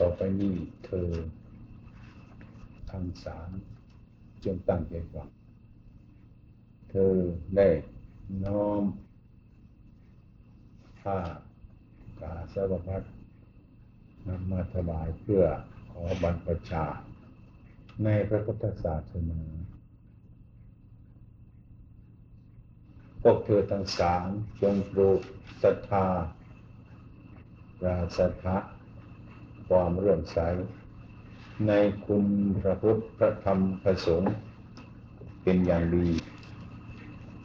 ต่อไปนี้เธอทั้งสามจงตั้งใจฟังเธอได้น้อมผ้ากาสาวพัดนำมาถวายเพื่อขอบรรพชา ในพระพุทธศาสนาพวกเธอทั้งสามจงปลูกศรัทธาราศรัทธา ความเรื่อมใส ในคุณพระพุทธพระธรรมพระสงฆ์เป็นอย่างดี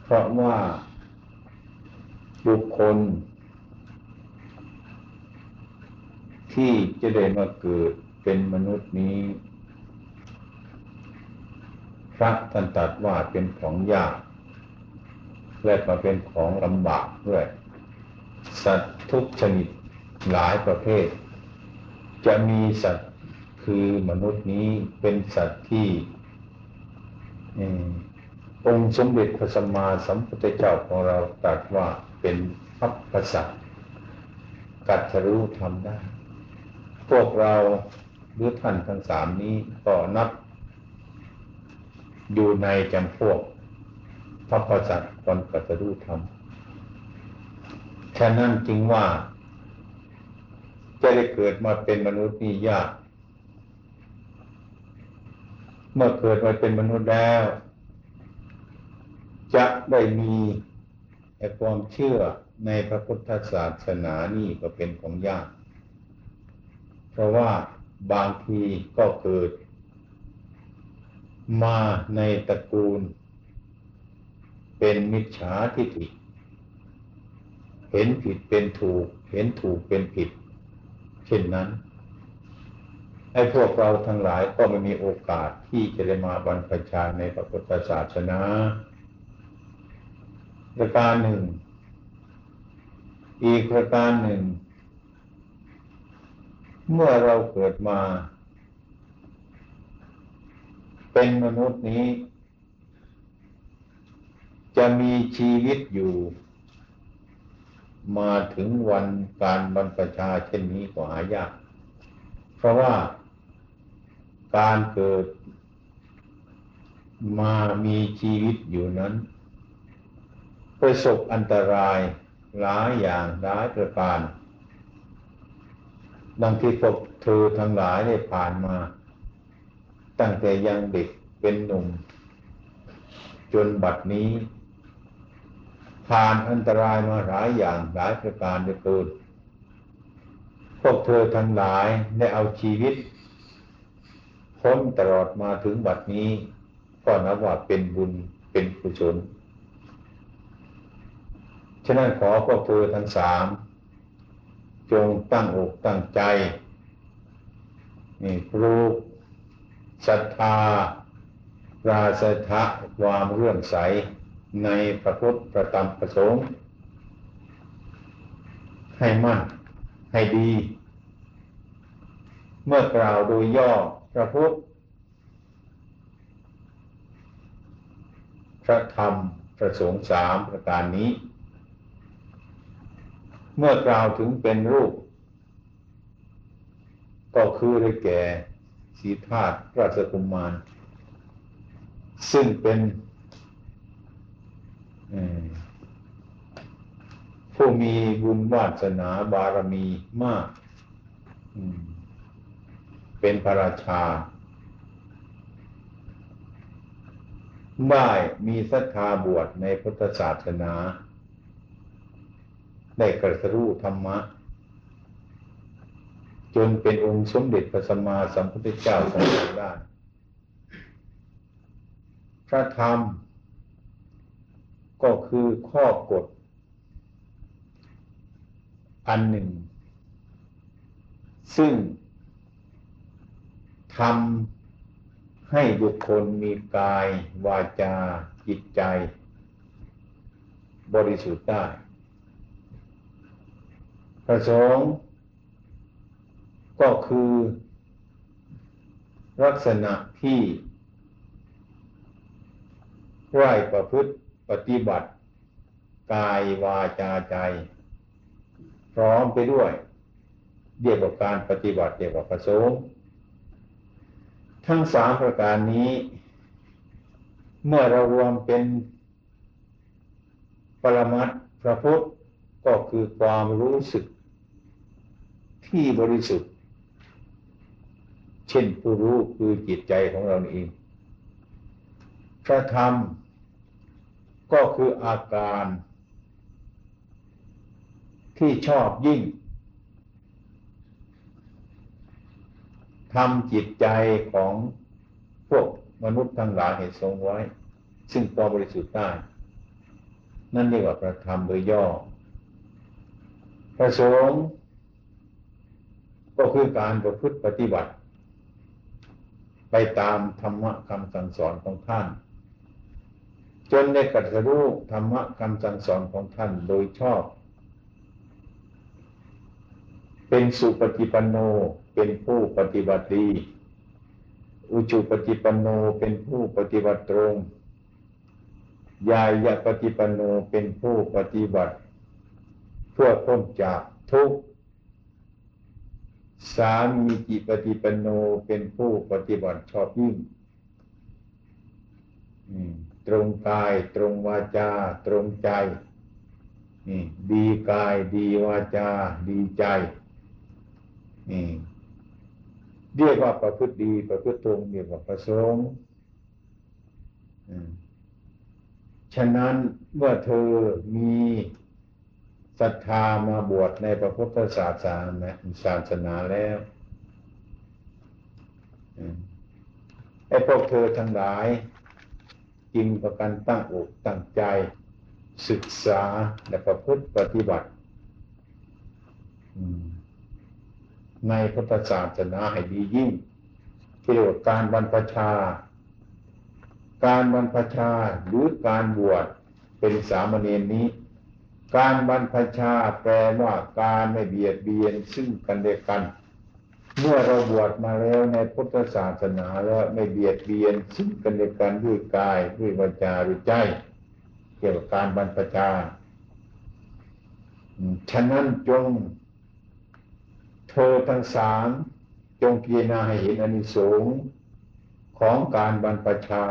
เพราะว่าบุคคล ที่จะได้มาเกิดเป็นมนุษย์นี้ พระท่านตัดว่าเป็นของยากและมาเป็นของลำบากด้วย สัตว์ทุกชนิดหลายประเภท จะมีสัตว์คือมนุษย์นี้เป็นสัตว์ที่องค์สมเด็จพระสัมมาสัมพุทธเจ้าของเราตรัสว่าเป็นพัพพสัตกัตรู้ทำได้ พวกเราหรือท่านทั้งสามนี้ก็นับ อยู่ในจำพวกพระประสัตตนกัตรู้ธรรมฉะนั้นจึงว่า จะได้เกิดมาเป็นมนุษย์นี่ยาก เมื่อเกิดมาเป็นมนุษย์แล้ว จะได้มีความเชื่อในพระพุทธศาสนานี่ก็เป็นของยาก เพราะว่าบางทีก็เกิด มาในตระกูล เป็นมิจฉาทิฏฐิเห็นผิดเป็นถูก เห็นถูกเป็นผิด เช่นนั้น ให้พวกเราทั้งหลายก็ไม่มีโอกาสที่จะได้มาบรรพชาในพระพุทธศาสนาประการหนึ่ง อีกประการหนึ่ง เมื่อเราเกิดมา เป็นมนุษย์นี้ จะมีชีวิตอยู่ มาถึงวันการบรรพชาเช่นนี้ก็หายาก เพราะว่าการเกิดมามีชีวิตอยู่นั้น ประสบอันตรายหลายอย่างหลายประการ ดังที่พวกเธอทั้งหลายได้ผ่านมา ตั้งแต่ยังเด็กเป็นหนุ่ม จนบัดนี้ ผ่านอันตรายมาหลายอย่างหลายประการด้วยกินพวกเธอทั้งหลายได้เอาชีวิตพ้นตลอดมาถึงบัดนี้ ก็นับว่าเป็นบุญเป็นกุศลฉะนั้นขอพวกเธอทั้งสามจงตั้งอกตั้งใจนี่ครูศรัทธาราศรัทธะความเรื่องใส ในพระพุทธประธรรมประสงค์ ให้มั่นให้ดี เมื่อกล่าวโดยย่อพระพุทธพระธรรมประสงค์สามประการนี้ เมื่อกล่าวถึงเป็นรูป ก็คือได้แก่สีธาตุราชกุมมาร ซึ่งเป็น ผู้มีบุญวาสนาบารมีมาก เป็นพระราชา ได้มีศรัทธาบวชในพุทธศาสนา ได้กระสรู้ธรรมะ จนเป็นองค์สมเด็จพระสัมมาสัมพุทธเจ้าทรงได้พระธรรม ก็คือข้อกฎ อันหนึ่ง ซึ่งทำให้บุคคลมีกาย วาจา จิตใจ บริสุทธิ์ได้ประสงค์ก็คือลักษณะที่ไหวประพฤติ ปฏิบัติ กายวาจาใจ พร้อมไปด้วยเรียกว่าการปฏิบัติเรียกว่าประสงค์ทั้งสามประการนี้ เมื่อเรารวมเป็นปรมัตพระพุทธก็คือความรู้สึกที่บริสุทธิ์ เช่นผู้รู้คือจิตใจของเราเองพระธรรม ก็คืออาการ ที่ชอบยิ่งทำจิตใจของพวกมนุษย์ทั้งหลายให้ทรงไว้ ซึ่งควบริสุทธิ์ได้ นั่นเรียกว่าพระธรรมโดยย่อพระสงฆ์ก็คือการประพฤติปฏิบัติ ไปตามธรรมะคำสั่งสอนของท่าน จนได้กัดรู้ธรรมะคำสั่งสอนของท่านโดยชอบ เป็นสุปฏิปันโนเป็นผู้ปฏิบัติดี อุจุปฏิปันโนเป็นผู้ปฏิบัติตรง ยายะปฏิปันโนเป็นผู้ปฏิบัติ เพื่อพ้นจากทุกข์สามมีจิปฏิปันโนเป็นผู้ปฏิบัติชอบยิ่ง ตรงกาย ตรงวาจา ตรงใจดีกายดีวาจา ดีใจเรียกว่าประพฤติดี ประพฤติตรงเรียกว่าประสงค์ฉะนั้นเมื่อเธอมีศรัทธามาบวชในพระพุทธศาสนาศาสนาแล้วไอ้พวกเธอทั้งหลาย จริงประกันตั้งอกตั้งใจ ศึกษาและประพฤติปฏิบัติในพุทธศาสนาให้ดียิ่งเกี่ยวกับการบรรพชา การบรรพชาหรือการบวชเป็นสามเณรนี้ การบรรพชาแปลว่าการไม่เบียดเบียนซึ่งกันและกัน เมื่อเราบวชมาแล้วในพุทธศาสนาแล้วไม่เบียดเบียนซึ่งกันและกันด้วยกายด้วยวาจาด้วยใจ เกี่ยวกับการบรรพชาฉะนั้นจง เธอทั้งสามจงพิจารณาให้เห็นอนิสงส์ของการบรรพชา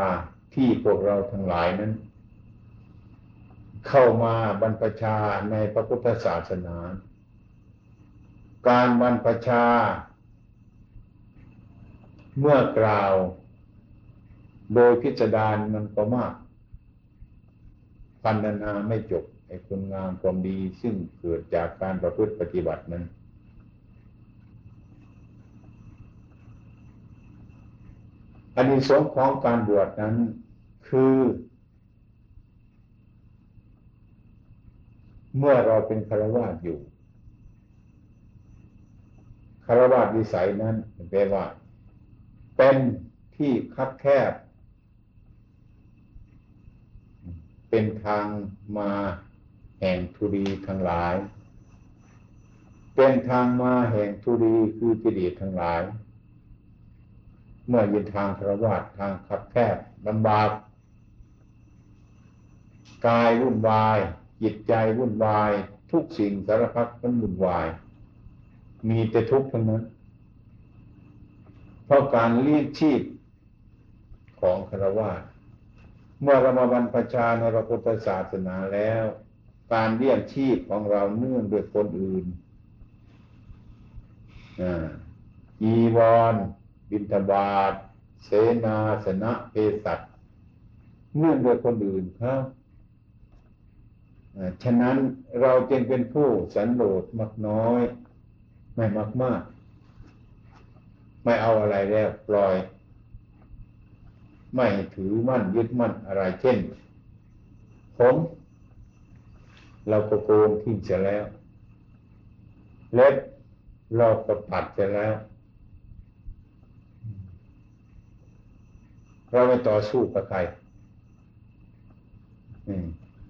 ที่พวกเราทั้งหลายนั้น เข้ามาบรรพชาในพระพุทธศาสนา การบรรพชา เมื่อกล่าว โดยพิจารณามันก็มากพันนาไม่จบไอ้คุณงามความดีซึ่งเกิดจากการประพฤติปฏิบัตินั้น อันนี้สงของการบวชนั้นคือ เมื่อเราเป็นคารวะอยู่คารวะวิสัยนั้นแปลว่า เป็นที่คับแคบ เป็นทางมาแห่งทุรีทั้งหลาย เป็นทางมาแห่งทุรีคือกิเลสทั้งหลาย เมื่อยืนทางคระวาทางขับแคบลำบากกายวุ่นวาย จิตใจวุ่นวาย ทุกสิ่งสารพัดมันวุ่นวาย มีแต่ทุกข์ทั้งนั้น เพราะการเลี้ยงชีพของคารวาเมื่อเรามาบรรพชาในพระพุทธศาสนาแล้ว การเลี้ยงชีพของเราเนื่องโดยคนอื่นอีวอนบินทบาทเสนาสนะเภสัชเนื่องโดยคนอื่นครับฉะนั้นเราจึงเป็นผู้สันโดษมากน้อย ไม่มากมาก ไม่เอาอะไรแล้วปล่อย ไม่ถือมั่นยึดมั่นอะไรเช่น ผม เราก็โกนทิ้งเสียแล้ว เล็บเราก็ตัดเสียแล้ว เราไม่ต่อสู้กับใคร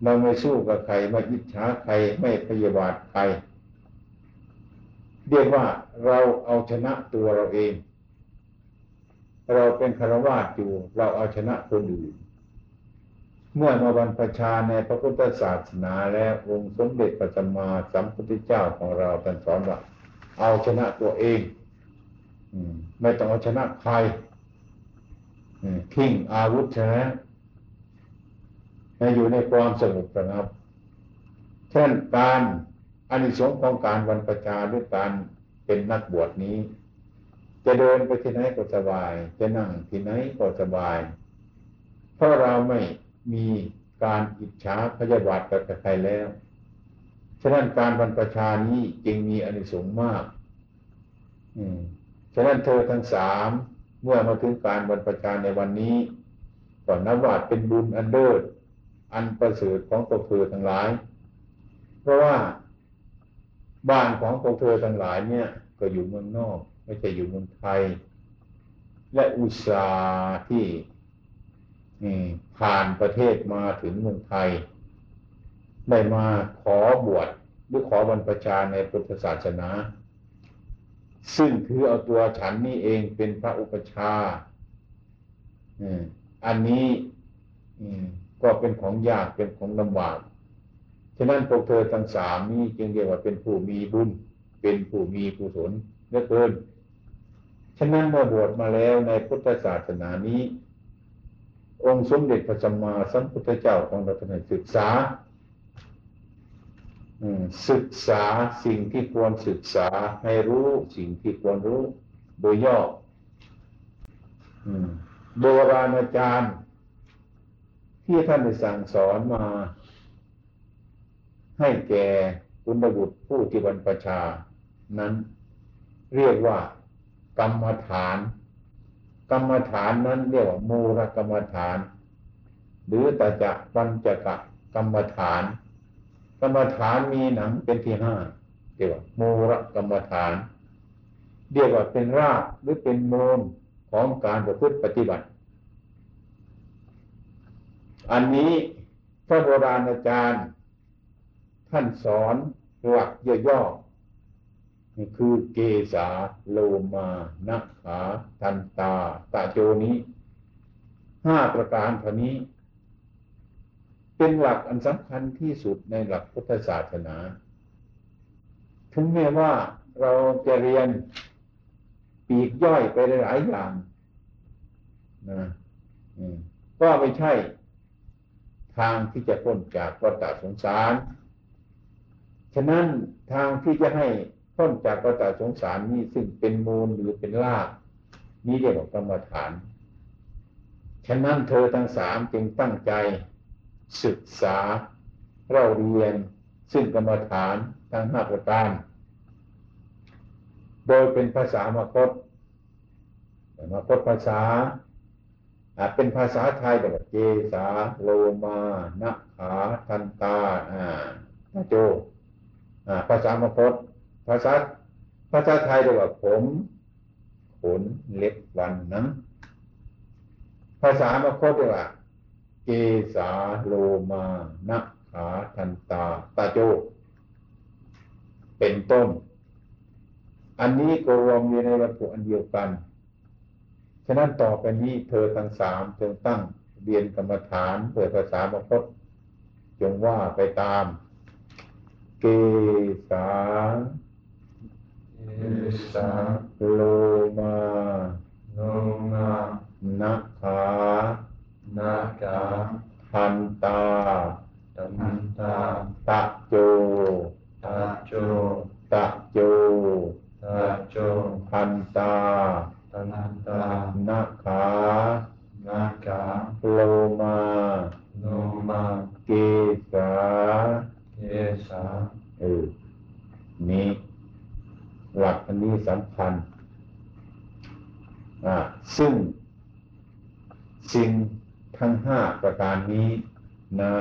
เราไม่สู้กับใครไม่ยิจฉาใครไม่พยาบาทใคร เรียกว่าเราเอาชนะตัวเราเอง เราเป็นคารวะอยู่ เราเอาชนะคนอื่น เมื่อมาบรรพชาในพระพุทธศาสนาและองค์สมเด็จพระสัมมาสัมพุทธเจ้าของเราท่านสอนว่า เอาชนะตัวเองไม่ต้องเอาชนะใครทิ้งอาวุธชนะให้อยู่ในความสงบระงับเช่นการ อานิสงส์ของการวันประชาหรือการเป็นนักบวชนี้ จะเดินไปที่ไหนก็สบาย จะนั่งที่ไหนก็สบาย เพราะเราไม่มีการอิจฉาพยาบาทกับใครแล้ว ฉะนั้นการบรรพชานี้จึงมีอานิสงส์มาก อืม ฉะนั้นเธอทั้งสามเมื่อมาถึงการบรรพชาในวันนี้ก็นับว่าเป็นบุญอันเลิศอันประเสริฐของพวกเธอทั้งหลาย เพราะว่า บ้านของพวกเธอทั้งหลายเนี่ย ก็อยู่เมืองนอก ไม่ใช่อยู่เมืองไทย และอุตสาห์ที่ผ่านประเทศมาถึงเมืองไทย ได้มาขอบวชหรือขอบรรพชาในพุทธศาสนา ซึ่งถือเอาตัวฉันนี่เองเป็นพระอุปชาอันนี้ก็เป็นของยากเป็นของลำบาก ฉะนั้นพวกเธอทั้งสามนี้จึงเรียกว่าเป็นผู้มีบุญ เป็นผู้มีกุศลเหลือเกิน ฉะนั้นเมื่อบวชมาแล้วในพุทธศาสนานี้ องค์สมเด็จพระสัมมาสัมพุทธเจ้าของเราท่านศึกษาศึกษาสิ่งที่ควรศึกษาให้รู้สิ่งที่ควรรู้ โดยย่อโบราณอาจารย์ ที่ท่านได้สั่งสอนมา ให้แก่คุณบุตรผู้ที่บรรพชา นั้น เรียกว่า กรรมฐาน กรรมฐานนั้นเรียกว่ามูลกรรมฐาน หรือแต่จะปัญจกะกรรมฐาน กรรมฐานมีหนังเป็นที่ห้าเรียกว่ามูลกรรมฐาน เรียกว่าเป็นรากหรือเป็นมูลของการประพฤติปฏิบัติ อันนี้พระโบราณอาจารย์ ท่านสอนหลักย่อๆคือเกษาโลมานักขาทันตาตาโจนี้ห้าประการเท่านี้ เป็นหลักอันสำคัญที่สุดในหลักพุทธศาสนา ถึงแม้ว่าเราจะเรียนปีกย่อยไปหลายอย่างนะก็ไม่ใช่ทางที่จะพ้นจากวัฏสงสาร ฉะนั้นทางที่จะให้พ้นจากวัฏสงสารนี้ซึ่งเป็นมูลหรือเป็นรากนี้เรียกว่ากรรมฐาน ฉะนั้นเธอทั้งสามจึงตั้งใจศึกษาเราเรียนซึ่งกรรมฐานทั้งห้าประการ โดยเป็นภาษามคตมาคตภาษาอาจเป็นภาษาไทยแบบเจสาโลมานะขาทันตาอ่าโจ ภาษามคตภาษาภาษาไทยเรียกว่าผมขนเล็บวันนังภาษามคตเรียกว่า เกสาโลมานะขาทันตาตาโจ เป็นต้น อันนี้ก็รวมอยู่ในวัตถุอันเดียวกัน ฉะนั้นต่อไปนี้เธอทั้งสามจงตั้งเรียนกรรมฐานเปิดภาษาบาพจงว่าไปตาม สาเกสาโลมาโลมานะขานากาทันตาตันตาตะโจตะโจตะโจตะโจทันตาตันตานาขา นากาโลมาโลมาเกสาเกสาเออนี้หลักอันนี้สำคัญอ่าซึ่งสิ่งทั้งห้าประการนี้นะ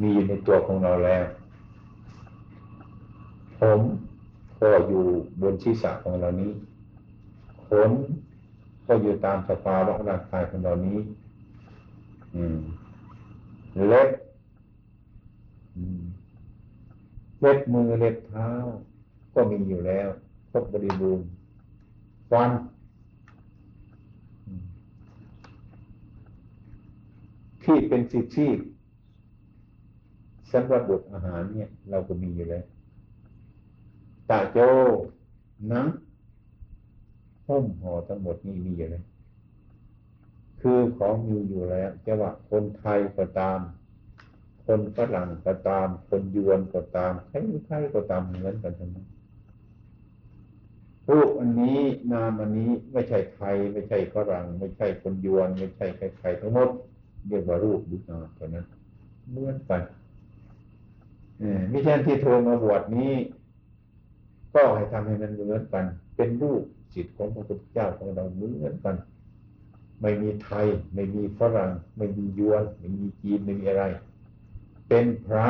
มีอยู่ในตัวของเราแล้ว ผมก็อยู่บนศีรษะของเรานี้ขนก็อยู่ตามสภาวะร่างกายของเรานี้ อืมเล็บ เล็บมือเล็บเท้า ก็มีอยู่แล้วครบบริบูรณ์ฟันที่เป็นสิทธิสำหรับบดอาหารเนี่ย เราก็มีอยู่แล้วตาโจหนังหุ้มห่อทั้งหมดนี่มีอยู่เลยคือของมีอยู่แล้วจะว่าคนไทยก็ตาม คนฝรั่งก็ตาม คนยวนก็ตามใครใครก็ตามเหมือนกันทั้งนั้นรูปอันนี้นามอันนี้ไม่ใช่ไทย ไม่ใช่ฝรั่ง ไม่ใช่คนยวน ไม่ใช่ใครๆทั้งหมดเรียกว่ารูปหรือนามเท่านั้นเหมือนกันมิใช่นที่เธอมาบวชนี้ ก็ให้ทำให้มันเหมือนกัน เป็นรูปจิตของพระพุทธเจ้าของเราเหมือนกัน ไม่มีไทย ไม่มีฝรั่ง ไม่มียวน ไม่มีจีนไม่มีอะไร เป็นพระ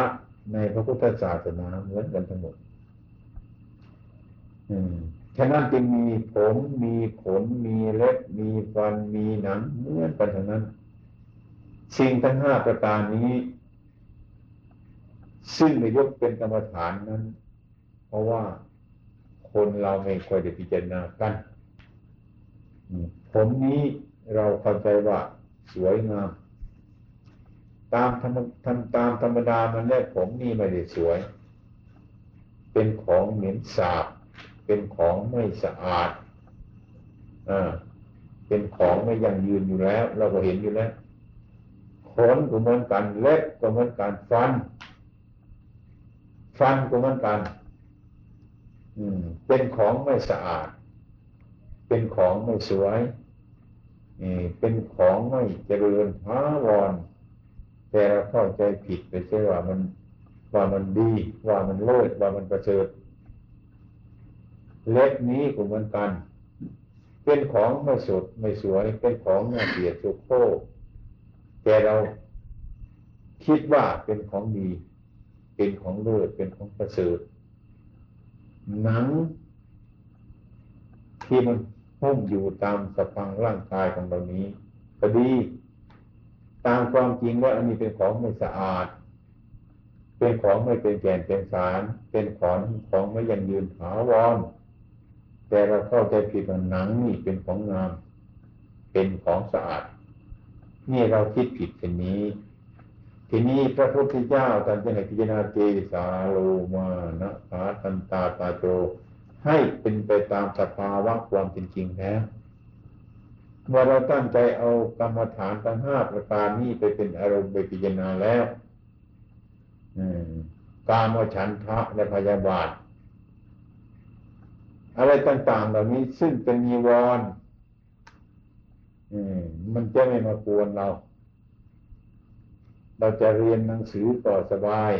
ในพระพุทธศาสนาเหมือนกันทั้งหมดฉะนั้นจึงมีผมมีขนมีเล็บมีฟันมีหนังเหมือนกันทั้งนั้น สิ่งทั้งห้าประการนี้ ซึ่งในยกเป็นกรรมฐานนั้น เพราะว่าคนเราไม่ค่อยได้พิจารณากันผมนี้เราเข้าใจว่าสวยงาม ตามธรรมทำตามธรรมดามันแรกผมนี่ไม่ได้สวย เป็นของเหม็นสาบ เป็นของไม่สะอาดอ่าเป็นของไม่ยั่งยืนอยู่แล้ว เราก็เห็นอยู่แล้วขนก็เหมือนกันเล็บก็เหมือนกันฟัน ฟันก็เหมือนกัน อืม เป็นของไม่สะอาด เป็นของไม่สวยเป็นของไม่เจริญท้าวร แต่เราเข้าใจผิดไปเชื่อว่ามันว่ามันดีว่ามันเลิศว่ามันประเสริฐเล็บนี้ก็เหมือนกัน เป็นของไม่สดไม่สวย เป็นของน่าเกลียดโุโคแต่เราคิดว่าเป็นของดี เป็นของเลิศเป็นของประเสริฐหนัง ที่มันหุ้มอยู่ตามสะพังร่างกายของเรานี้ ก็ดี ตามความจริงว่าอันนี้เป็นของไม่สะอาด เป็นของไม่เป็นแก่นเป็นสาร เป็นของของไม่ยังยืนถาวรแต่เราเข้าใจผิดว่าหนังนี่เป็นของงาม เป็นของสะอาด นี่เราคิดผิดเป็นนี้ ทีนี้พระพุทธเจ้าท่านจะให้พิจารณาเจสาโลมานะคาตันตาตาโจให้เป็นไปตามสภาวะความเป็นจริงแล้ว เมื่อเราตั้งใจเอากรรมฐานทั้งห้าประการนี้ไปเป็นอารมณ์ไปพิจารณาแล้วการมฉันทะและพยาบาท อะไรต่าง ๆ เหล่านี้ซึ่งเป็นมีวรมันจะไม่มากวนเรา เราจะเรียนหนังสือต่อสบาย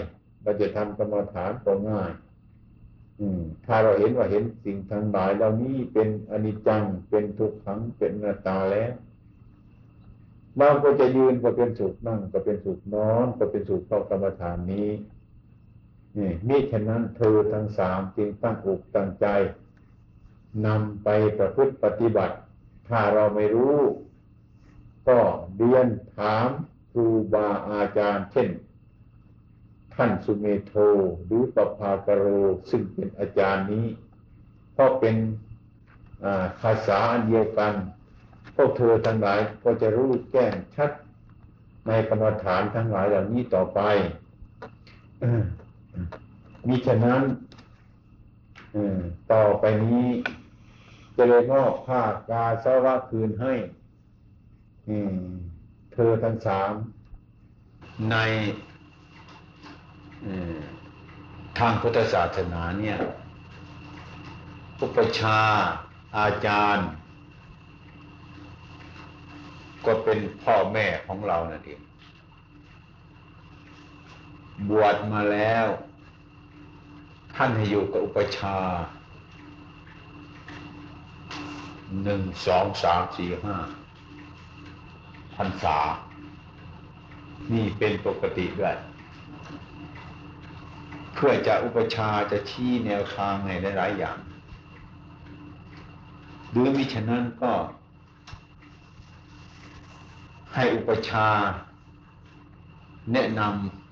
เราจะทำกรรมฐานก็ง่าย ถ้าเราเห็นว่าเห็นสิ่งทั้งหลายเหล่านี้เป็นอนิจจังเป็นทุกขังเป็นนาตาแล้วเราก็จะยืนก็เป็นสุขนั่งก็เป็นสุขนอนก็เป็นสุขเพราะกรรมฐานนี้นี่มิฉะนั้นเธอทั้งสามจึงตั้งอกตั้งใจนำไปประพฤติปฏิบัติ ถ้าเราไม่รู้ ก็เรียนถามครูบาอาจารย์ เช่น ท่านสุเมโทหรือปภากโรซึ่งเป็นอาจารย์นี้ ก็เป็นภาษาอันเดียวกัน พวกเธอทั้งหลายก็จะรู้แจ้งชัดในกรรมฐานทั้งหลายเหล่านี้ต่อไปมิฉะนั้นต่อไปนี้ จะเลยมอบผ้ากาสาวะคืนให้เธอทั้งสามใน ทางพุทธศาสนาเนี่ยอุปชาอาจารย์ ก็เป็นพ่อแม่ของเรานั่นเอง บวชมาแล้ว ท่านให้อยู่กับอุปชาหนึ่งสองสามสี่ห้าพรรษา นี่เป็นปกติด้วย เพื่อจะอุปชาจะชี้แนวทางในหลายอย่าง หรือมิฉะนั้นก็ ให้อุปชา แนะน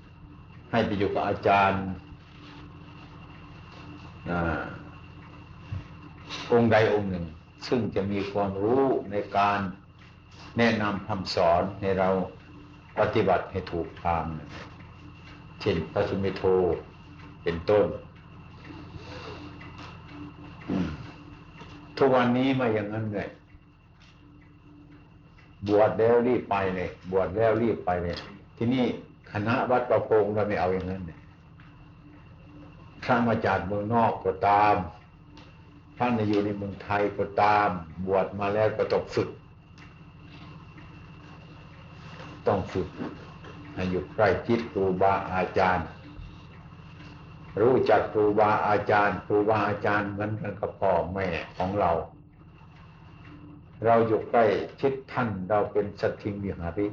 ำให้ไปอยู่กับอาจารย์องค์ใดองค์หนึ่ง ซึ่งจะมีความรู้ในการแนะนำคำสอนให้เราปฏิบัติให้ถูกทางเช่นพระสุเมโท เป็นต้น ทุกวันนี้ม่อย่างนั้นเลยบวชแล้วรีบไปเลย บวชแล้วรีบไปเลยที่นี่คณะวัดประโพงเราไม่เอาอย่างนั้นเนี่ยพระมาจากเมืองนอกก็ตามท่านอยู่ในเมืองไทยก็ตาม บวชมาแล้วก็ต้องฝึก ต้องฝึกให้อยู่ใกล้ชิดครูบาอาจารย์ รู้จักครูบาอาจารย์ครูบาอาจารย์เหมือนกันกับพ่อแม่ของเรา เราอยู่ใกล้ชิดท่านเราเป็นสัตทิงวิหาริ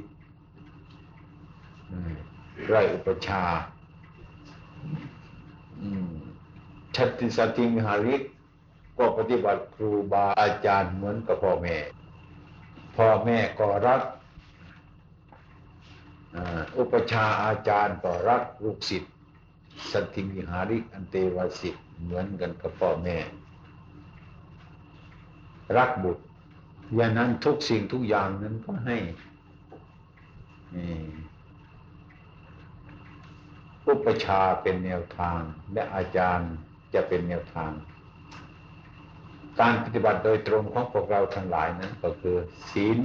ไรอุปชาชัติสัตทิงวิหาริก็ปฏิบัติครูบาอาจารย์เหมือนกับพ่อแม่ พ่อแม่ก็รักอุปชาอาจารย์ก็รักลูกศิษย์ สัตทิงวิหาริกอันเตวาสิกเหมือนกันกับพ่อแม่ รักบุตรอย่างนั้นทุกสิ่งทุกอย่างนั้นก็ให้อุปชาเป็นแนวทาง และอาจารย์จะเป็นแนวทาง การปฏิบัติโดยตรงของพวกเราทั้งหลายนั้นก็คือ ศีล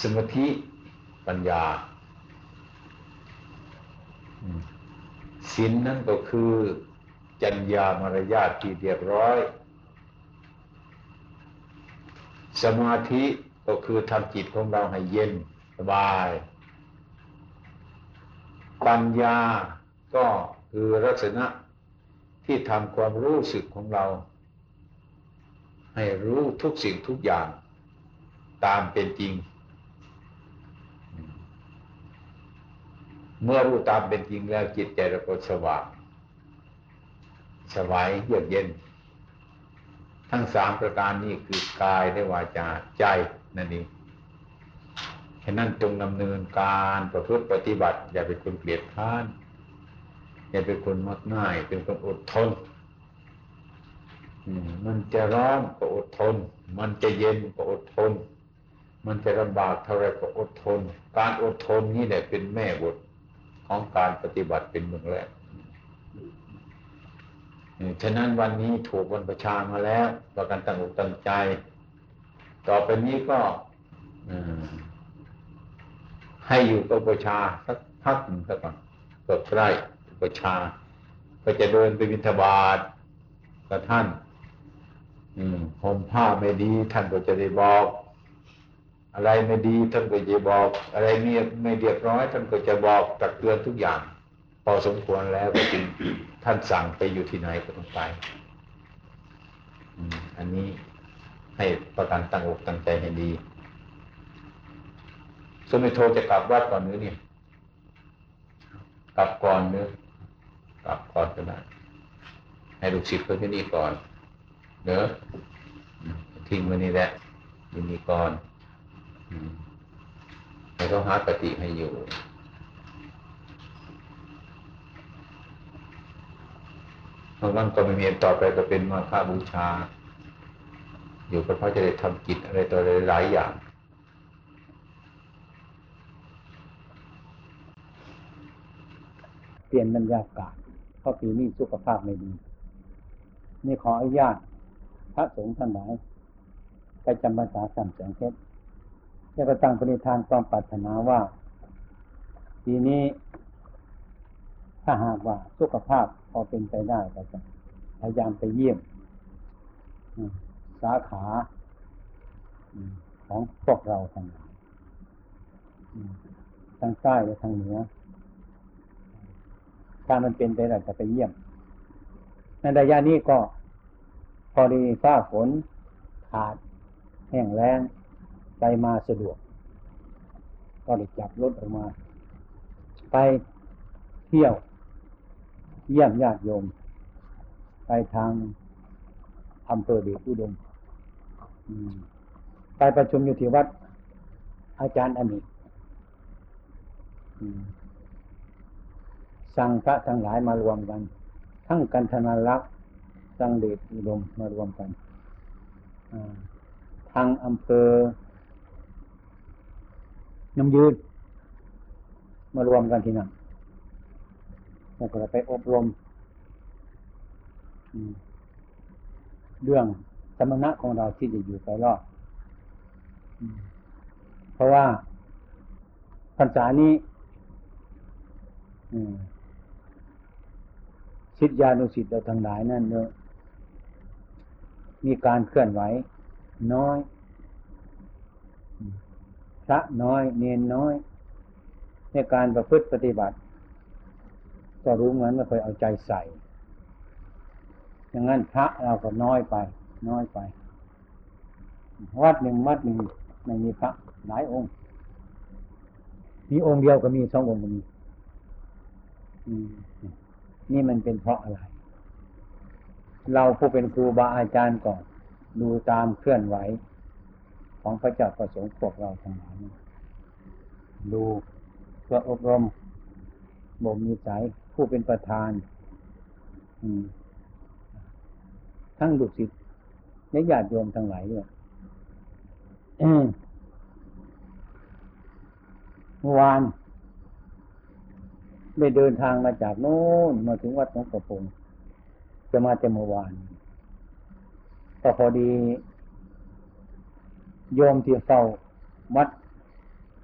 สมาธิ ปัญญา ศีลนั่นก็คือ จัญญามารยาทที่เรียบร้อย สมาธิก็คือทำจิตของเราให้เย็นสบาย ปัญญาก็คือลักษณะที่ทำความรู้สึกของเรา ให้รู้ทุกสิ่งทุกอย่างตามเป็นจริง เมื่อรู้ตามเป็นจริงแล้วจิตใจเราก็สว่างสบายเยือกเย็น ทั้งสามประการนี้คือกายและวาจาใจนั่นเองฉะนั้นจงดำเนินการประพฤติปฏิบัติ อย่าเป็นคนเกลียดค้าน อย่าเป็นคนมักง่าย เป็นคนอดทนมมันจะร้อนก็อดทน มันจะเย็นก็อดทน มันจะลำบากเท่าไรก็อดทน การอดทนนี่แหละเป็นแม่บท ของการปฏิบัติเป็นเมืองแรกฉะนั้นวันนี้ถูกวันประชามาแล้วประกันตั้งอกตั้งใจ ต่อไปนี้ก็ให้อยู่กับประชาสักพักหนึ่งสักก่อนเกิดใกล้ประชา ก็จะเดินไปบิณฑบาตกับท่านอืมห่มผ้าไม่ดีท่านก็จะได้บอก อะไรไม่ดีท่านก็จะบอก อะไรไม่ไม่เรียบร้อยท่านก็จะบอกตักเตือนทุกอย่าง พอสมควรแล้วก็จึงท่านสั่งไปอยู่ที่ไหนก็ต้องไปอันนี้ให้ประกันตั้งอกตั้งใจให้ดีสมิโทจะกลับวัดก่อนหรือเนี่ย กลับก่อนเนื้อกลับก่อนก็ได้ให้ลูกศิษย์เขาที่นี่ก่อนเนอะอืมทิ้งไว้นี่แหละอยู่นี่ก่อน อืมให้เขาหาปฏิให้อยู่เพราะนั้นก็ไม่มีต่อไปก็เป็นมาฆบูชา อยู่ก็เพราะจะได้ทำกิจอะไรต่ออะไรหลายอย่างเปลี่ยนบรรยากาศเพราะปีนี้สุขภาพไม่ดี นี่ขออนุญาตพระสงฆ์ทั้งหลายไปจำพรรษาสามแสงเพชร แล้วก็ตั้งปณิธานความปรารถนาว่า ปีนี้ถ้าหากว่าสุขภาพพอเป็นไปได้ก็จะพยายามไปเยี่ยมสาขาของพวกเราทั้งหลายทางใต้และทางเหนือ ถ้ามันเป็นไปได้จะไปเยี่ยม ในระยะนี้ก็พอดีฟ้าฝนขาดแห้งแล้ง ไปมาสะดวก ก็ได้จับรถออกมา ไปเที่ยว เยี่ยมญาติโยม ไปทางอำเภอเดชอุดมไปประชุมอยู่ที่วัด อาจารย์อเนกสั่งพระทั้งหลายมารวมกัน ทั้งกันธนารักษ์สังเดชอุดมมารวมกันทางอำเภอ น้ำยืนมารวมกันที่นั่นแล้วก็ไปอบรมเรื่องสมณะของเราที่จะอยู่ไปรอดเพราะว่าพรรษานี้อืมสิทธิานุสิทธิ์เราทั้งหลายนั่นเนอะมีการเคลื่อนไหว น้อย พระน้อยเนียนน้อย ในการประพฤติปฏิบัติ ก็รู้เหมือนไม่เคยเอาใจใส่อย่างนั้นพระเราก็น้อยไป น้อยไป วัดหนึ่งวัดหนึ่งไม่มีพระหลายองค์ มีองค์เดียวก็มีสององค์ก็มีนี่มันเป็นเพราะอะไร เราผู้เป็นครูบาอาจารย์ก่อน ดูตามเคลื่อนไหว ของพระเจ้าประสงค์พวกเราทั้งหลายดูเพื่ออบรมบ่มนิสัยผู้เป็นประธานทั้งลูกศิษย์และญาติโยมทั้งหลายด้วยเมื่อวานได้เดินทางมาจากโน้นมาถึงวัดหลวงปู่พงจะมาแต่เมื่อวานก็พอดี โยมที่เฝ้าวัด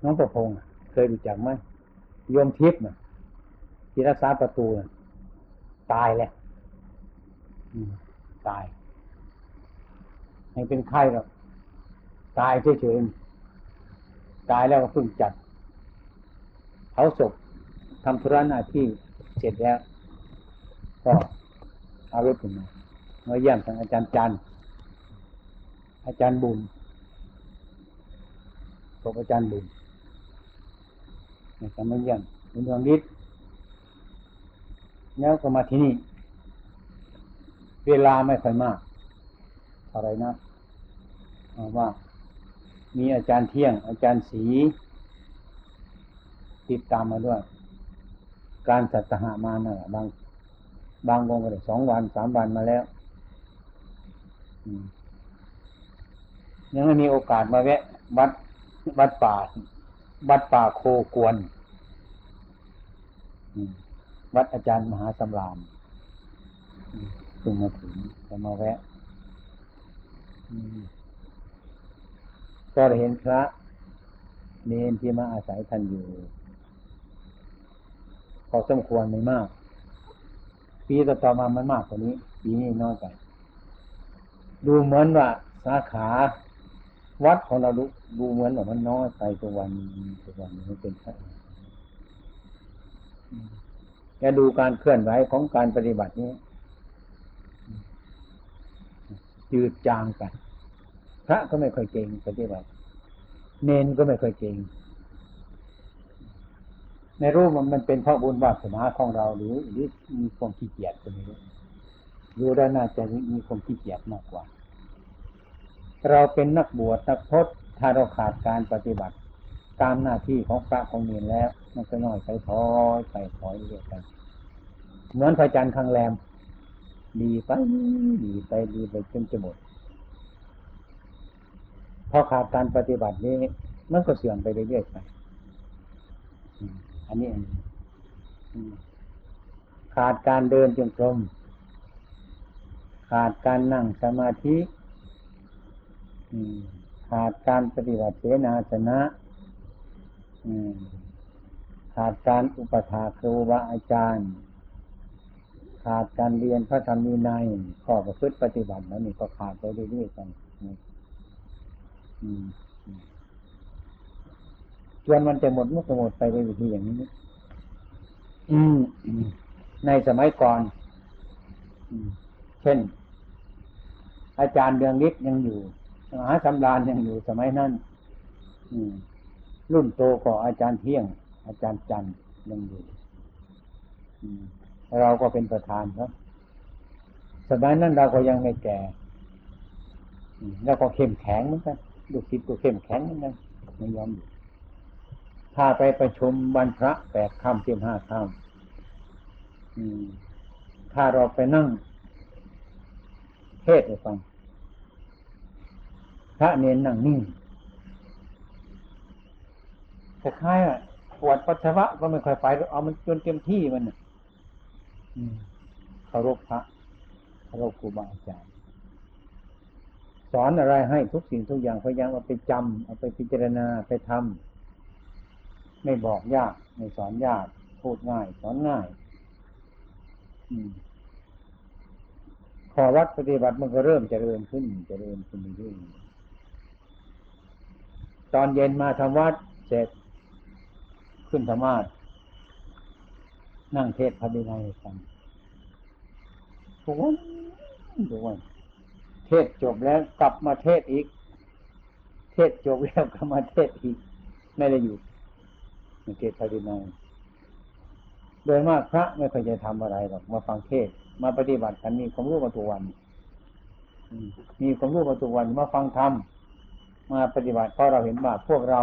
หลวงปู่พงเคยรู้จักไหมโยมทิพย์น่ะที่รักษาประตูน่ะตายแล้วตายให้เป็นไข้หรอกตายเฉยๆตายแล้วก็เพิ่งจัดเผาศพทำธุระหน้าที่เสร็จแล้ว ก็เอารถขึ้นมาเมื่อเยี่ยมทางอาจารย์จันอาจารย์บุญ ศพอาจารย์บุญเนี่ยก็มาเยี่ยมเป็นดวงฤทธิ์แล้วก็มาที่นี่ เวลาไม่ค่อยมากอะไรนะเอาว่า มีอาจารย์เที่ยง อาจารย์สี ติดตามมาด้วย การสัตหามานะ่ะบาง บางวงก็ได้สองวันสามวันมาแล้วยังไม่มีโอกาสมาแวะวัด วัดป่าวัดป่าโคกวนวัดอาจารย์มหาสำรามอืมเพิ่งมาถึงจะมาแวะก็เห็นพระเนนที่มาอาศัยท่านอยู่ พอสมควรไม่มาก ปีต่อๆมามันมากกว่านี้ ปีนี้น้อยไปดูเหมือนว่าสาขา วัดของเราดูดูเหมือนว่ามันน้อยไปตัววันตัววันนี้เป็นแค่แกดูการเคลื่อนไหวของการปฏิบัตินี้จืดจางไปพระก็ไม่ค่อยเก่งปฏิบัติ เนนก็ไม่ค่อยเก่งในรูปมันมันเป็นเพราะบุญวาสนาของเราหรือหรือมีความขี้เกียจก็ไม่รู้ดูได้น่าจะมีความขี้เกียจมากกว่า เราเป็นนักบวชนักพจน์ถ้าเราขาดการปฏิบัติ ตามหน้าที่ของพระของเนนแล้ว มันก็น้อยไปถอยไปถอยเรื่อยไปเหมือนพระจันทร์ข้างแรม ดีไปดีไปดีไปจนจะหมดพอขาดการปฏิบัตินี้มันก็เสื่อมไปเรื่อยๆไปอันนี้ขาดการเดินจงกรมขาดการนั่งสมาธิ ขาดการปฏิบัติเสนาสนะขาดการอุปถาครูบาอาจารย์ ขาดการเรียนพระธรรมวินัยข้อประพฤติปฏิบัติแล้วนี่ก็ขาดไปเรื่อยๆกันจนมันจะหมดมันก็หมดไปในวิธีอย่างนี้ในสมัยก่อนเช่น อาจารย์เดืองฤทธิ์ยังอยู่ หาสำราญยังอยู่สมัยนั้นรุ่นโตก็อาจารย์เที่ยง อาจารย์จันยังอยู่เราก็เป็นประธานครับสมัยนั้นเราก็ยังไม่แก่แล้วก็เข้มแข็งเหมือนกันลูกศิษย์ก็เข้มแข็งเหมือนกันไม่ยอมอยู่ถ้าไปประชุมวันพระแปดค่ำเที่ยงห้าค่ำถ้าเราไปนั่งเทศให้ฟัง พระเนนนั่งนิ่งคล้ายๆปวดปัสสาวะก็ไม่ค่อยไปเอามันจนเต็มที่มันเคารพพระเคารพครูบาอาจารย์สอนอะไรให้ทุกสิ่งทุกอย่างพยายามเอาไปจำเอาไปพิจารณาไปทำไม่บอกยากไม่สอนยากพูดง่าย สอนง่ายพอวัดปฏิบัติมันก็เริ่มเจริญขึ้นเจริญขึ้นเรื่อย ตอนเย็นมาทำวัดเสร็จ ขึ้นธรรมาสนั่งเทศพระบิดาฟังทุกวันทุกวันเทศจบแล้วกลับมาเทศอีก เทศจบแล้วกลับมาเทศอีก ไม่ได้อยู่ในเทศพระบิดาโดยมากพระไม่เคยจะทำอะไรหรอกมาฟังเทศ มาปฏิบัติกันมีความรู้มาทุกวันมมีความรู้มาทุกวันมาฟังธรรม มาปฏิบัติเพราะเราเห็นว่าพวกเรา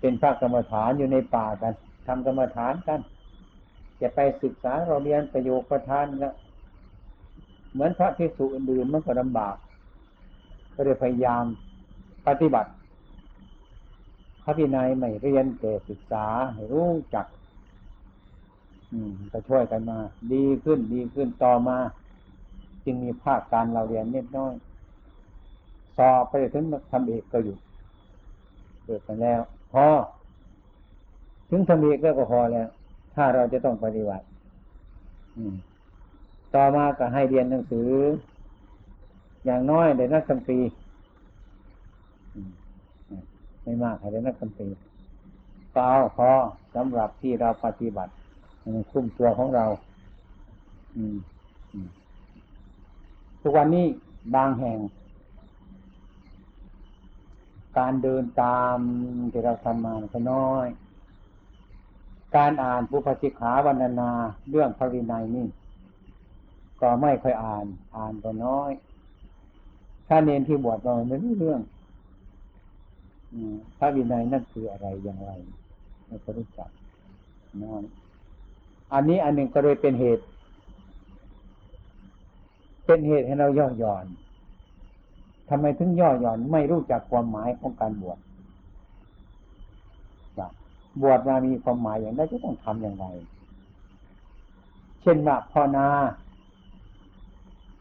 เป็นพระกรรมฐานอยู่ในป่ากันทำกรรมฐานกัน จะไปศึกษาเราเรียนประโยคประทานก็เหมือนพระภิกษุอื่นๆมันก็ลำบาก ก็เลยพยายามปฏิบัติ พระพินัยไม่เรียนแต่ศึกษาให้รู้จัก อืม ก็ช่วยกันมา ดีขึ้นดีขึ้นต่อมา จึงมีภาคการเราเรียนนิดน้อย สอบไปถึงทำเอกก็อยู่เกิดกันแล้ว พอ ถึงทำเอกแล้วก็พอแล้ว ถ้าเราจะต้องปฏิบัติต่อมาก็ให้เรียนหนังสือ อย่างน้อยได้นักสัมปีไม่มากให้ได้นักสัมปีก็เอาพอสำหรับที่เราปฏิบัติคุ้มตัวของเรา อืมทุกวันนี้บางแห่ง การเดินตามที่เราทำมาก็น้อย การอ่านปุพสิกขาวันนาเรื่องพระวินัยนี่ ก็ไม่ค่อยอ่าน อ่านก็น้อยถ้าเนนที่บวชเราไม่รู้เรื่องพระวินัยนั่นคืออะไรอย่างไรไม่ค่อยรู้จักน้อยอันนี้อันหนึ่งก็เลยเป็นเหตุ เป็นเหตุให้เราย่อหย่อน ทำไมถึงย่อหย่อนไม่รู้จักความหมายของการบวชบวชมามีความหมายอย่างไรจะต้องทำอย่างไร เช่นว่าพ่อนา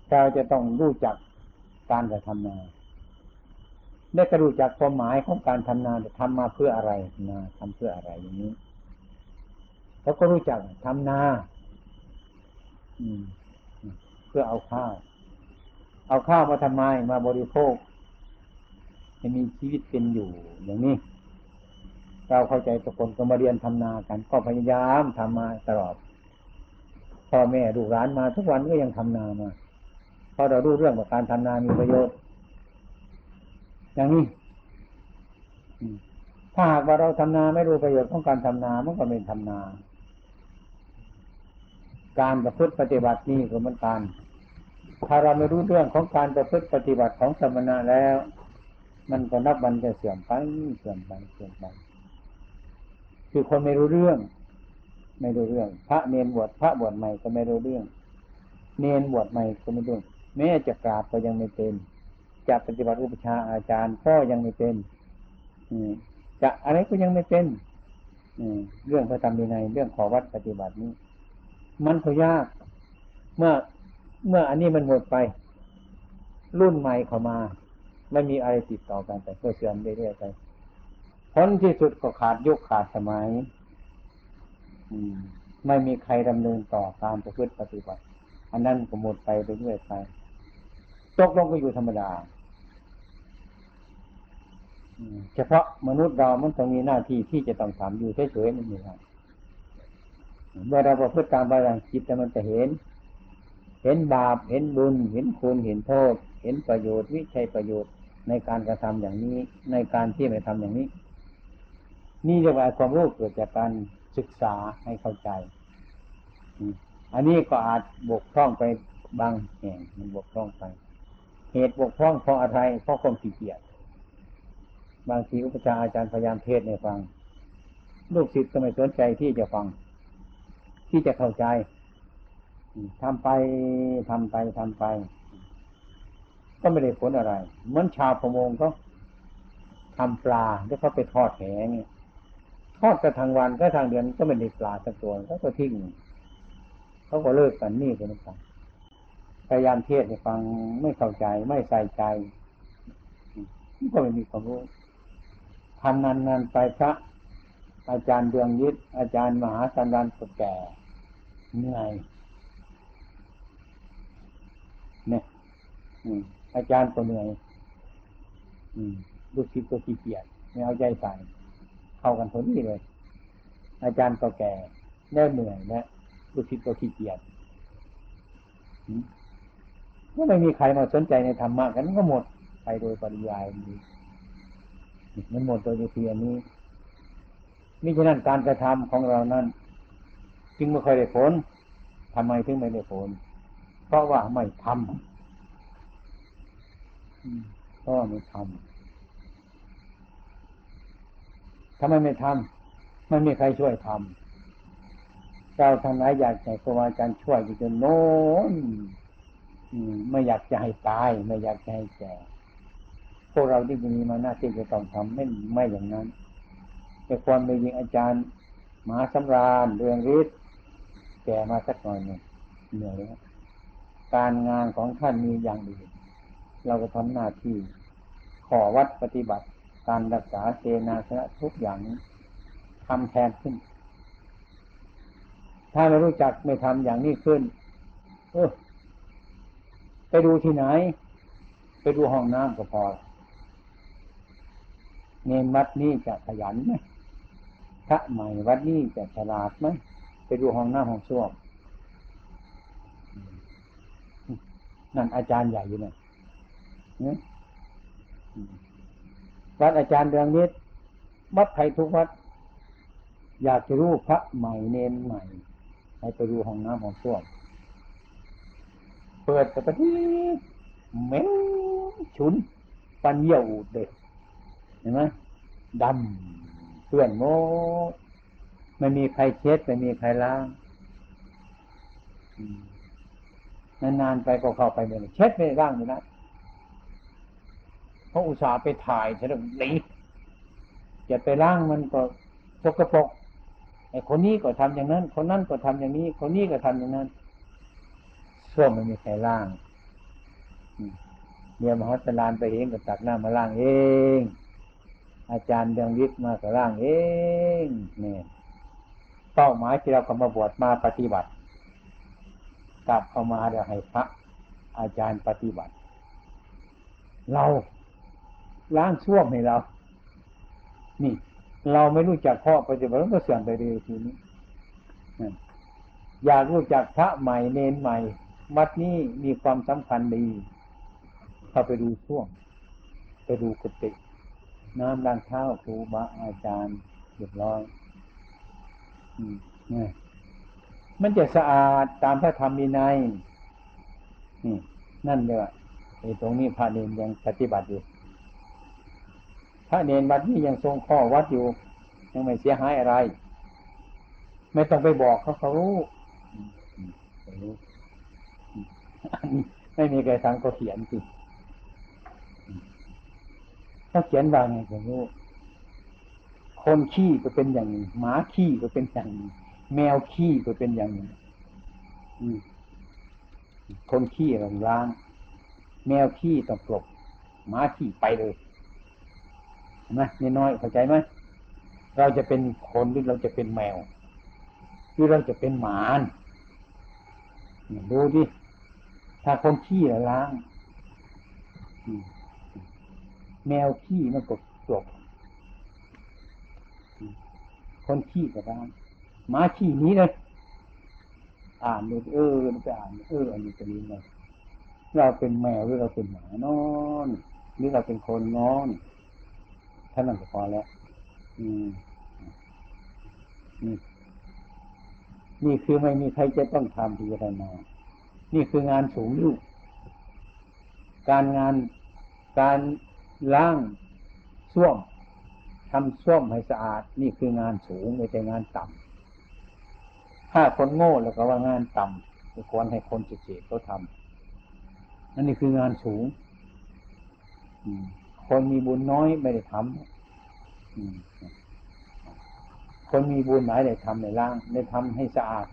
เราจะต้องรู้จักการกระทำนาได้ก็รู้จักความหมายของการทำนาจะทำมาเพื่ออะไรนาทำเพื่ออะไรอย่างนี้เขาก็รู้จักทำนา อืม เพื่อเอาข้าว เอาข้าวมาทำไมมาบริโภคให้มีชีวิตเป็นอยู่อย่างนี้ เราเข้าใจทุกคนก็มาเรียนทำนากัน ก็พยายามทำมาตลอดพ่อแม่ดูร้านมาทุกวันก็ยังทำนามาเพราะเรารู้เรื่องว่าการทำนามีประโยชน์ อย่างนี้ถ้าหากว่าเราทำนาไม่รู้ประโยชน์ของการทำนามันก็ไม่ทำนา การประพฤติปฏิบัตินี่ก็เหมือนกัน ถ้าเราไม่รู้เรื่องของการประพฤติปฏิบัติของสมณะแล้ว มันก็นับวันจะเสื่อมไปเสื่อมไปเสื่อมไปคือคนไม่รู้เรื่อง ไม่รู้เรื่อง พระเนนบวชพระบวชใหม่ก็ไม่รู้เรื่อง เนนบวชใหม่ก็ไม่รู้แม้จะกราบก็ยังไม่เป็นจะปฏิบัติอุปชาอาจารย์ก็ยังไม่เป็นจะอะไรก็ยังไม่เป็นเรื่องพระธรรมในเรื่องขอวัดปฏิบัตินี้ มันก็ยาก เมื่อ เมื่ออันนี้มันหมดไป รุ่นใหม่เข้ามา ไม่มีอะไรติดต่อกันไปก็เสื่อมเรื่อยๆไปผลที่สุดก็ขาดยุคขาดสมัยอไม่มีใครดำเนินต่อการประพฤติปฏิบัติ อันนั้นก็หมดไปเรื่อยๆไปตกลงก็อยู่ธรรมดาเฉพาะมนุษย์เรามันต้องมีหน้าที่ที่จะต้องทำอยู่เฉยๆนั่นเองเมื่อเราประพฤติตามไปอย่างจิตมันจะเห็น เห็นบาป เห็นบุญ เห็นคุณเห็นโทษ เห็นประโยชน์ วิชัยประโยชน์ในการกระทำอย่างนี้ ในการที่ไม่ทำอย่างนี้ นี่เรียกว่าความรู้เกิดจากการศึกษาให้เข้าใจ อันนี้ก็อาจบกพร่องไปบางแห่งมันบกพร่องไป เหตุบกพร่องเพราะอะไรเพราะความขี้เกียจบางทีอุปชาอาจารย์พยายามเทศในฟัง ลูกศิษย์ก็ไม่สนใจที่จะฟัง ที่จะเข้าใจ ทำไปทำไปทำไป ก็ไม่ได้ผลอะไร เหมือนชาวประมงก็ทำปลาแล้วเขาไปทอดแหงทอดกระทางวันก็ทางเดือนก็ไม่ได้ปลาสักตัวเขาก็ทิ้งเขาก็เลิกกันนี่ก็นกันพยายามเทศให้ฟังไม่เข้าใจไม่ใส่ใจก็ไม่มีความรู้ทำนานๆไปพระอาจารย์เดืองยึดอาจารย์มหาสันดานก็แก่เหนื่อย เนี่ยอาจารย์ก็เหนื่อยลูกศิษย์ก็ขี้เกียจไม่เอาใจใส่เข้ากันพอดีเลย อาจารย์ก็แก่แน่เหนื่อยนะลูกศิษย์ก็ขี้เกียจอืมก็ไม่มีใครมาสนใจในธรรมะกันก็หมดไปโดยปริยายนี้มันหมดโดยเพียงนี้มิฉะนั้นการกระทำของเรานั้น จึงไม่ค่อยได้ผลทำไมถึงไม่ได้ผล เพราะว่าไม่ทำเพราะไม่ทำทำไมไม่ทำไม่มีใครช่วยทำเราทางไหนอยากให้ครูอาจารย์ช่วยอยู่จนโน้นไม่อยากจะให้ตาย ไม่อยากจะให้แก่พวกเราที่มีมาหน้าที่จะต้องทำไม่ไม่อย่างนั้น แต่ความเป็นจริงอาจารย์มหาสำราญเรืองฤทธิ์แก่มาสักหน่อยหนึ่งเหนื่อยแล้ว การงานของท่านมีอย่างอื่นเราก็ทำหน้าที่ ขอวัดปฏิบัติ การรักษาเจนาสนะทุกอย่างทำแทนขึ้น ถ้าเรารู้จักไม่ทำอย่างนี้ขึ้น เออไปดูที่ไหน ไปดูห้องน้ำก็พอ เนนวัดนี้จะขยันไหมพระใหม่วัดนี้จะฉลาดไหมไปดูห้องน้ำห้องส้วม นั่นอาจารย์ใหญ่อยู่เนี่ยวัดอาจารย์เรืองนิดวัดไทยทุกวัด อยากจะรู้พระใหม่เนนใหม่ ให้ไปดูห้องน้ำห้องส้วมเปิดแต่ปทีเหม็นฉุน ปันเยี่ยวเด็กเห็นไหมดำเพื่อนโมไม่มีใครเช็ดไม่มีใครล้าง นานๆไปก็เข้าไปเลยเช็ดไม่ล้างไม่ได้เพราะอุตส่าห์ไปถ่ายฉันหนีจะไปล้างมันก็สกปรกไอ้คนนี้ก็ทำอย่างนั้น คนนั้นก็ทำอย่างนี้ คนนี้ก็ทำอย่างนั้นส้วมไม่มีใครล้างเมียมหาสลานไปเองก็ตักน้ำมาล้างเอง อาจารย์เดืองวิทย์มาก็ล้างเองเนี่ยเป้าหมายที่เรากำมาบวชมาปฏิบัติ กลับเข้ามาเดี๋ยวให้พระอาจารย์ปฏิบัติ เราล้างช่วมให้เรา นี่ เราไม่รู้จักข้อปฏิบัติก็เสื่อมไปเลยทีนี้อยากรู้จักพระใหม่เนนใหม่วัดนี้มีความสำคัญดีเข้าไปดูช่วง ไปดูกุฏิน้ำล้างเท้าครูบาอาจารย์เรียบร้อยนี่ มันจะสะอาดตามพระธรรมวินัยนี่นั่นเลยว่าไอ้ตรงนี้พระเนนยังปฏิบัติอยู่พระเนนวัดนี้ยังทรงข้อวัดอยู่ ยังไม่เสียหายอะไร ไม่ต้องไปบอกเขาเขารู้รู้ไม่มีใครทำก็เขียนสิถ้าเขียนว่าไงผมรู้คนขี้ก็เป็นอย่างนี้หมาขี้ก็เป็นอย่างนี้ แมวขี้ก็เป็นอย่างนี้คนขี้เราล้าง แมวขี้ต้องกลบหมาขี้ไปเลยนไหมนี่น้อยเข้าใจไหมเราจะเป็นคนหรือเราจะเป็นแมวหรือเราจะเป็นหมาดูดิถ้าคนขี้ล้างแมวขี้มันก็จบคนขี้ก็ได้ห มาขี้นี้เลยอ่านดูเออไปอ่านเอออันนี้จะนี้เลยเราเป็นแมวหรือเราเป็นหมานอนหรือเราเป็นคนนอนท่านนั่นก็พอแล้วอืมนี่นี่คือไม่มีใครจะต้องทำพิจารณา นี่คืองานสูงอยู่การงานการล้างส้วมทำส้วมให้สะอาด นี่คืองานสูงไม่ใช่งานต่ำ ถ้าคนโง่แล้วก็ว่างานต่ำควรให้คนเฉยๆเขาทำนั่นนี่คืองานสูงคนมีบุญน้อยไม่ได้ทำคนมีบุญหมายได้ทำในล่าง ได้ทำให้สะอาด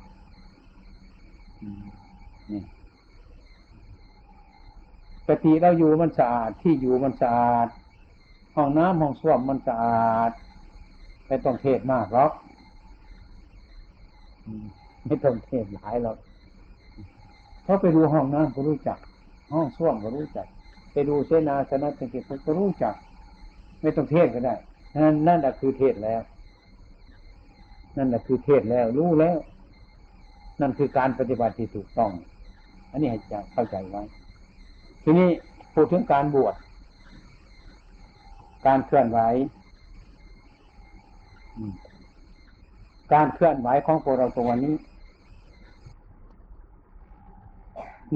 นี่กติเราอยู่มันสะอาดที่อยู่มันสะอาดห้องน้ำห้องส้วมมันสะอาดไม่ต้องเทศมากหรอก ไม่ต้องเทศหลายหรอกเพราะไปดูห้องน้ำก็รู้จัก ห้องส้วมก็รู้จัก ไปดูเสนาสนะต่างๆก็รู้จัก ไม่ต้องเทศก็ได้ นั่นนั่นแหละคือเทศแล้ว นั่นแหละคือเทศแล้ว รู้แล้ว นั่นคือการปฏิบัติที่ถูกต้อง อันนี้ให้จะเข้าใจไว้ ทีนี้พูดถึงการบวช การเคลื่อนไหว การเคลื่อนไหวของพวกเราตัวนี้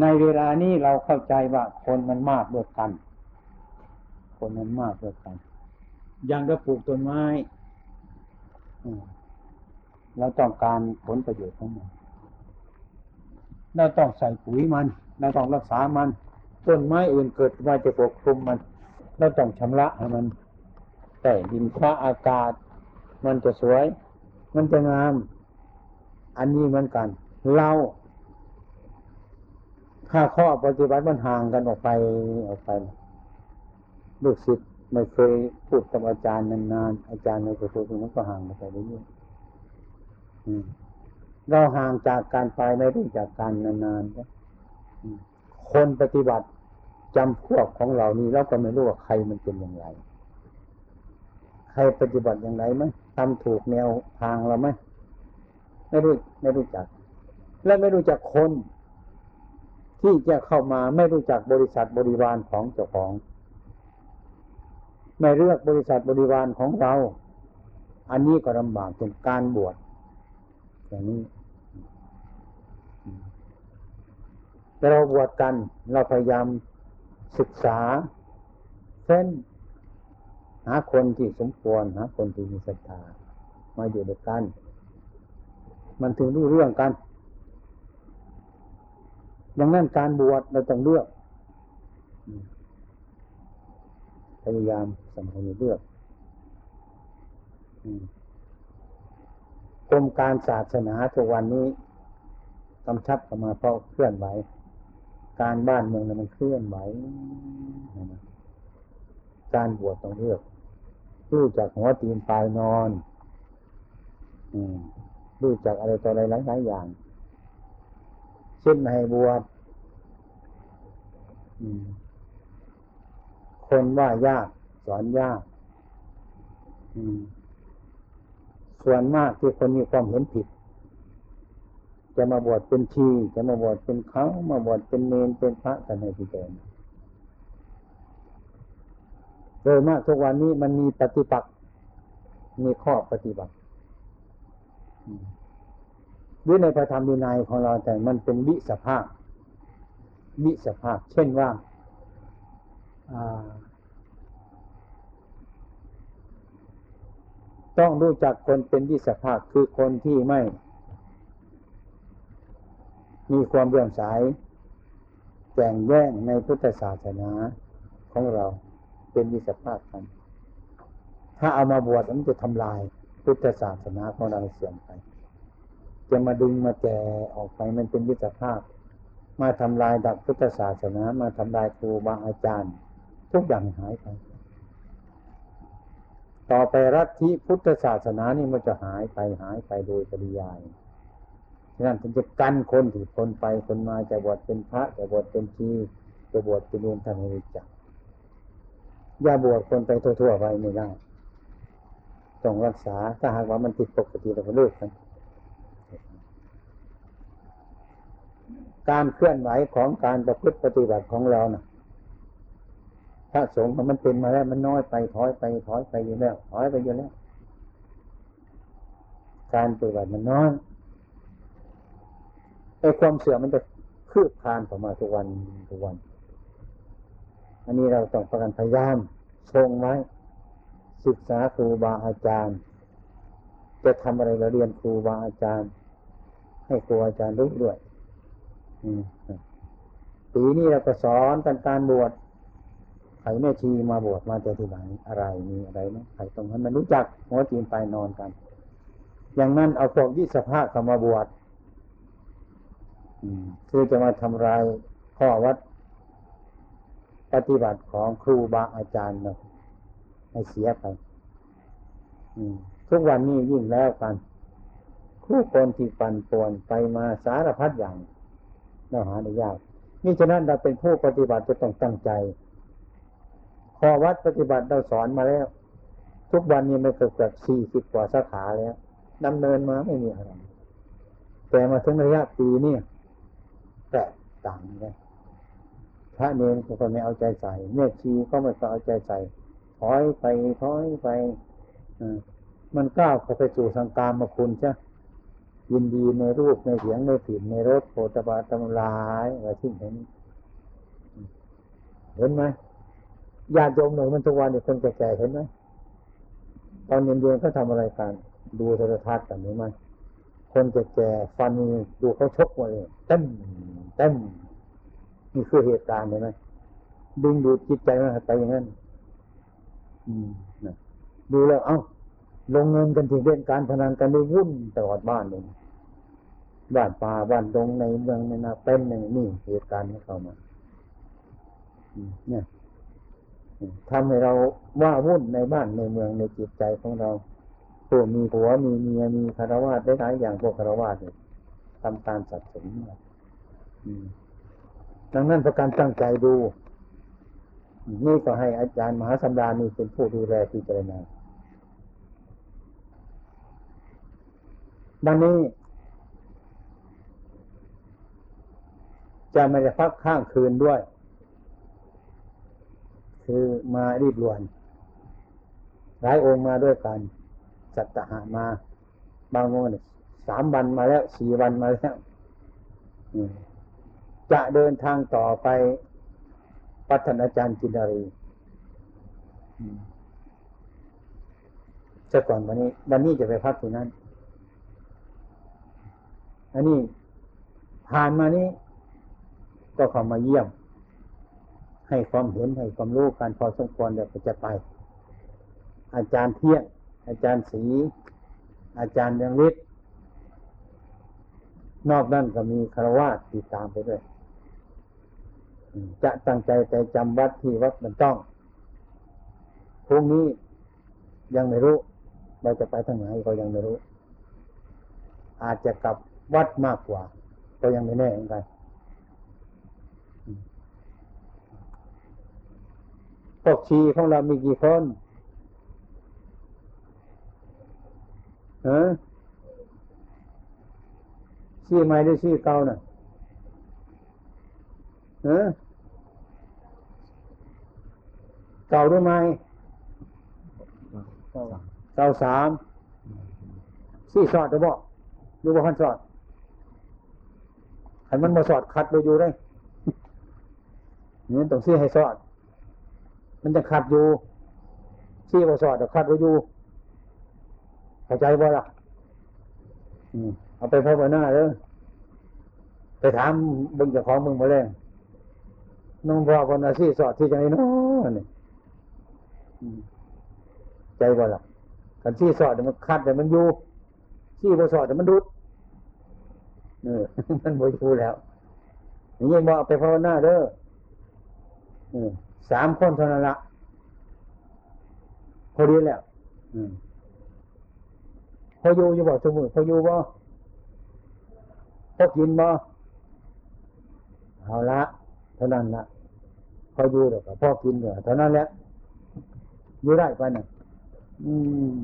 ในเวลานี้เราเข้าใจว่าคนมันมากด้วยกัน คนมันมากด้วยกันอย่างเราปลูกต้นไม้เราต้องการผลประโยชน์ของมันเราต้องใส่ปุ๋ยมันเราต้องรักษามัน ต้นไม้อื่นเกิดมาจะปกคลุมมันเราต้องชำระให้มัน แต่ดินฟ้าอากาศ มันจะสวย มันจะงาม อันนี้เหมือนกัน เราถ้าข้อปฏิบัติมันห่างกันออกไปออกไป ลูกศิษย์ไม่เคยพูดกับอาจารย์นานๆอาจารย์ไม่เคยพูดมันก็ห่างกันไปเรื่อยๆเราห่างจากการไปไม่รู้จากการนานๆนคนปฏิบัติจำพวกของเรานี่เราก็ไม่รู้ว่าใครมันเป็นอย่างไร ใครปฏิบัติอย่างไรไหม ทำถูกแนวทางเราไหมไม่รู้ไม่รู้จัก และไม่รู้จักคน ที่จะเข้ามาไม่รู้จักบริษัทบริวารของเจ้าของ ไม่เลือกบริษัทบริวารของเรา อันนี้ก็ลำบากเป็นการบวชอย่างนี้แต่เราบวชกันเราพยายามศึกษาเส้น หาคนที่สมควรหาคนที่มีศรัทธามาอยู่ด้วยกัน มันถึงรู้เรื่องกัน ดังนั้นการบวชเราต้องเลือกพยายามสำคัญเลือกกรมการศาสนาทุกวันนี้กำชับเข้ามาเพราะเคลื่อนไหว การบ้านเมืองมันเคลื่อนไหว การบวชต้องเลือก รู้จากหัวตีนปลายนอนอรู้จากอะไรต่ออะไรหลายๆอย่าง เช่นม่ให้บวชคนว่ายาก สอนยากส่วนมากที่คนมีความเห็นผิด จะมาบวชเป็นชี จะมาบวชเป็นเขามาบวชเป็นเนนเป็นพระกันในที่เดิม โดยมากทุกวันนี้มันมีปฏิปักษ์มีข้อปฏิบัติด้วยในพระธรรมวินัยของเราแต่มันเป็นวิสภาพวิสภาพ เช่นว่าต้องรู้จักคนเป็นวิสภาพคือคนที่ไม่ มีความเรื่อสายแก่งแย่งในพุทธศาสนาของเรา เป็นวิสภาพกัน ถ้าเอามาบวชมันจะทำลายพุทธศาสนาของเราเสื่อมไป จะมาดึงมาแก่ออกไปมันเป็นวิสภาพ มาทำลายดับพุทธศาสนา มาทำลายครูบาอาจารย์ ทุกอย่างหายไป ต่อไปรัฐที่พุทธศาสนานี่มันจะหายไปหายไปโดยปริยายฉะนั้นถึงจะกันคนที่คนไปคนมาจะบวชเป็นพระจะบวชเป็นชีจะบวชเป็นเนรทำให้รู้จัก อย่าบวชคนไปทั่วๆไปไม่ได้ต้องรักษาถ้าหากว่ามันติดปกติเราก็เลิกกันการเคลื่อนไหวของการประพฤติปฏิบัติของเรานะ่ะถ้าสงฆ์มันเป็นมาแล้วมันน้อยไปถอยไปถอยไปอยู่แล้วถอยไปอยู่แล้ว การปฏิบัติมันน้อยไอ้ความเสื่อมมันจะคืบคลานเข้ามาทุกวันทุกวัน อันนี้เราต้องประกันพยายามทรงไว้ ศึกษาครูบาอาจารย์ จะทำอะไรเราเรียนครูบาอาจารย์ ให้ครูอาจารย์รู้ด้วยปีนี้เราก็สอนกันการบวชใครแม่ชีมาบวชมาจะที่ไหนอะไรมีอะไรไหมใครตรงนั้นมันรู้จักหัวจีนไปนอนกัน อย่างนั้นเอาพวกวิสภาเข้ามาบวชคือจะมาทำลายข้อวัด ปฏิบัติของครูบาอาจารย์นะให้เสียไปทุกวันนี้ยิ่งแล้วกันผู้คนที่ปั่นป่วนไปมาสารพัดอย่างเราหาได้ยากนี่ฉะนั้นเราเป็นผู้ปฏิบัติจะต้องตั้งใจขอวัดปฏิบัติเราสอนมาแล้ว ทุกวันนี้มันเกือบเกือบสี่สิบกว่าสาขาแล้วดำเนินมาไม่มีอะไรแต่มาถึงระยะปีนี่แตกต่างกัน พระเนรก็ไม่เอาใจใส่เมธชีก็ไม่เอาใจใส่ถอยไปถอยไปมันก้าวเข้าไปสู่สังกามมาคุณใช่ยินดีในรูปในเสียงในกลิ่นในรสโผฏฐาตำลายอะไรที่เห็น เห็นไหมญาติโยมหนึ่งมันทุกวันนี่คนแก่ๆเห็นไหมตอนเย็นๆเขาทำอะไรกัน ดูโทรทัศน์กันเห็นไหมคนแก่ๆฟันนี่ดูเขาชกมาเลยเต็มเต็ม นี่คือเหตุการณ์เห็นไหมดึงดูดจิตใจมันไปอย่างนั้น อืมนะดูแล้ว เอ้า ลงเงินกันที่เล่นการพนันกันไม่วุ่นตลอดบ้านเลยบ้านป่าบ้านดงในเมืองในนาเป็นในนี่เหตุการณ์ที่เข้ามาเนี่ยทำให้เราว่าวุ่นในบ้านในเมืองในจิตใจของเราผู้มีผัวมีเมียมีคารวะได้หลายอย่างพวกคารวะเนี่ยทำการสัตว์สนอืม ดังนั้นประการตั้งใจดู นี่ก็ให้อาจารย์มหาสัมดานี่เป็นผู้ดูแลพิจารณาดังนี้ จะไม่ได้พักข้างคืนด้วย คือมารีบรวน หลายองค์มาด้วยกันสัตหามา บางองค์สามวันมาแล้วสี่วันมาแล้ว จะเดินทางต่อไปปัฒนาจารย์จินดารีจะก่อนวันนี้ วันนี้จะไปพักที่นั่นอันนี้ผ่านมานี้ ก็เข้ามาเยี่ยม ให้ความเห็นให้ความรู้การพอสมควรเดี๋ยวจะไป อาจารย์เที่ยง อาจารย์ศรีอาจารย์เรืองฤทธิ์นอกนั้นก็มีคารวะติดตามไปด้วย จะตั้งใจใจจำวัดที่วัดมันต้องพรุ่งนี้ยังไม่รู้เราจะไปทางไหนก็ยังไม่รู้ อาจจะกลับวัดมากกว่า ก็ยังไม่แน่เหมือนกันพวกชีของเรามีกี่คนฮะชีใหม่หรือชีเก่าน่ะฮะ เก่าหรือไม่เก่าสามชีสอดหรือบ่หรือว่าพันสอดให้มันมาสอดคัดไปอยู่ได้นี่ต้องซีให้สอด มันจะขัดอยู่ซีบ่สอดแต่ขัดไว้อยู่เข้าใจบ่ล่ะอืมเอาไปพบหน้าเด้อไปถามเบึงเจ้าของมึงมาแล้วน้องพ่อคนอาชีพสอดที่จังไงเนาะนี่ ใจบ่าล่ะกันที่สอดเดี๋ยวมันคัดเดี๋ยวมันอยู่ที่บ่สอดเดี๋ยวมันดุดเออมันบ่อยู่แล้วนี่ยังบอกไปภาวนาเด้อเออสามคนเท่านั้นละพอดีแล้วอพออยู่อยู่บ่สมุนพออยู่บ่พอกินบ่เอาละเท่านั้นละพออยู่เดี๋ยวก็พอกินเดี๋ยวเท่านั้นแหละ อยู่ได้ไปน่ะอืม